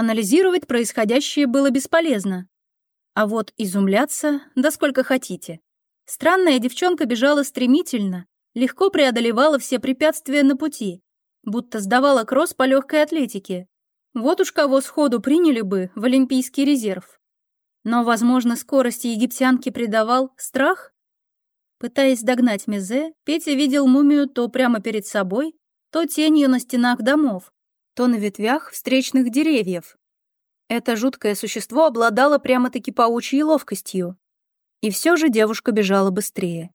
Анализировать происходящее было бесполезно. А вот изумляться, да сколько хотите. Странная девчонка бежала стремительно, легко преодолевала все препятствия на пути, будто сдавала кросс по легкой атлетике. Вот уж кого сходу приняли бы в Олимпийский резерв. Но, возможно, скорости египтянки придавал страх? Пытаясь догнать Мезе, Петя видел мумию то прямо перед собой, то тенью на стенах домов, то на ветвях встречных деревьев. Это жуткое существо обладало прямо-таки паучьей ловкостью. И все же девушка бежала быстрее.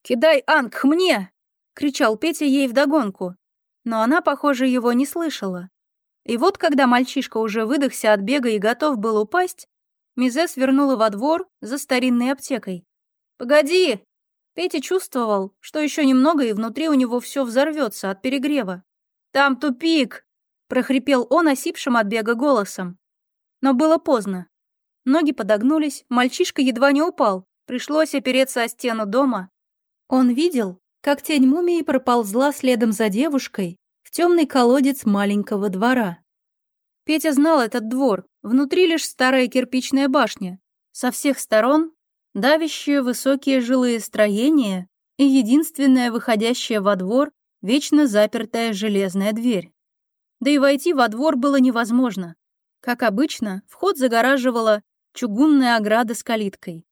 «Кидай, Анг, мне!» — кричал Петя ей вдогонку. Но она, похоже, его не слышала. И вот, когда мальчишка уже выдохся от бега и готов был упасть, Мизе свернула во двор за старинной аптекой. «Погоди!» Петя чувствовал, что еще немного, и внутри у него все взорвется от перегрева. «Там тупик!» — прохрипел он осипшим от бега голосом. Но было поздно. Ноги подогнулись, мальчишка едва не упал. Пришлось опереться о стену дома. Он видел, как тень мумии проползла следом за девушкой в темный колодец маленького двора. Петя знал этот двор, внутри лишь старая кирпичная башня. Со всех сторон давящие высокие жилые строения и единственная выходящая во двор вечно запертая железная дверь. Да и войти во двор было невозможно. Как обычно, вход загораживала чугунная ограда с калиткой.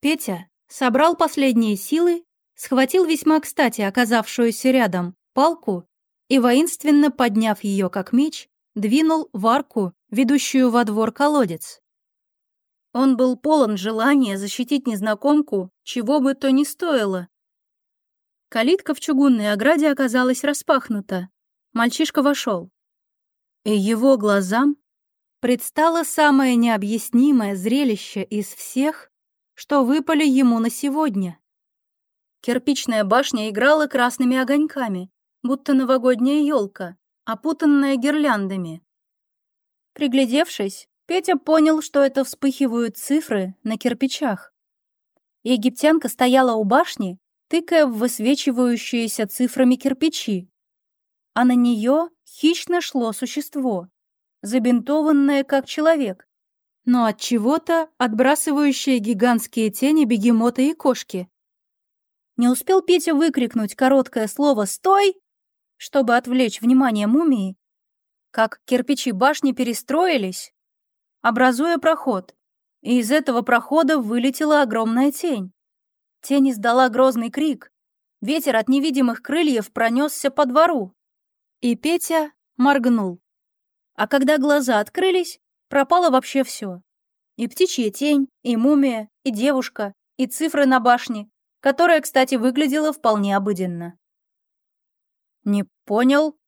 Петя собрал последние силы, схватил весьма кстати оказавшуюся рядом палку и, воинственно подняв ее как меч, двинул в арку, ведущую во двор колодец. Он был полон желания защитить незнакомку, чего бы то ни стоило. Калитка в чугунной ограде оказалась распахнута. Мальчишка вошел. И его глазам предстало самое необъяснимое зрелище из всех, что выпали ему на сегодня. Кирпичная башня играла красными огоньками, будто новогодняя елка, опутанная гирляндами. Приглядевшись, Петя понял, что это вспыхивают цифры на кирпичах. Египтянка стояла у башни, тыкая в высвечивающиеся цифрами кирпичи. А на нее хищно шло существо, забинтованное как человек, но от чего-то отбрасывающее гигантские тени бегемота и кошки. Не успел Петя выкрикнуть короткое слово «Стой!», чтобы отвлечь внимание мумии, как кирпичи башни перестроились, образуя проход, и из этого прохода вылетела огромная тень. Тень издала грозный крик. Ветер от невидимых крыльев пронесся по двору. И Петя моргнул. А когда глаза открылись, пропало вообще все. И птичья тень, и мумия, и девушка, и цифры на башне, которая, кстати, выглядела вполне обыденно. «Не понял».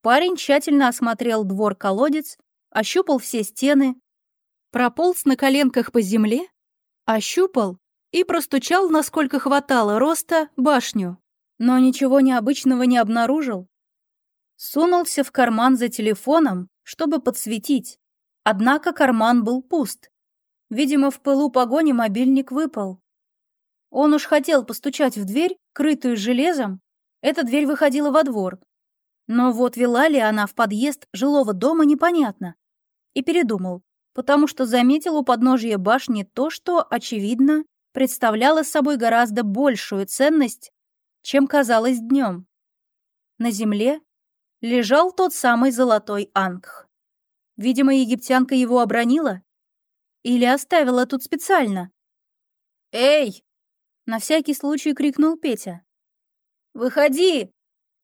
Парень тщательно осмотрел двор-колодец, ощупал все стены, прополз на коленках по земле, ощупал и простучал, насколько хватало роста, башню, но ничего необычного не обнаружил. Сунулся в карман за телефоном, чтобы подсветить, однако карман был пуст. Видимо, в пылу погони мобильник выпал. Он уж хотел постучать в дверь, крытую железом. Эта дверь выходила во двор. Но вот вела ли она в подъезд жилого дома, непонятно. И передумал потому что заметил у подножия башни то, что, очевидно, представляло собой гораздо большую ценность, чем казалось днем. На земле лежал тот самый золотой ангх. Видимо, египтянка его обронила или оставила тут специально. «Эй!» — на всякий случай крикнул Петя. «Выходи!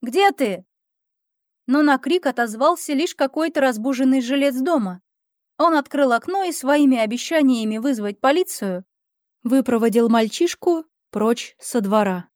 Где ты?» Но на крик отозвался лишь какой-то разбуженный жилец дома. Он открыл окно и своими обещаниями вызвать полицию выпроводил мальчишку прочь со двора.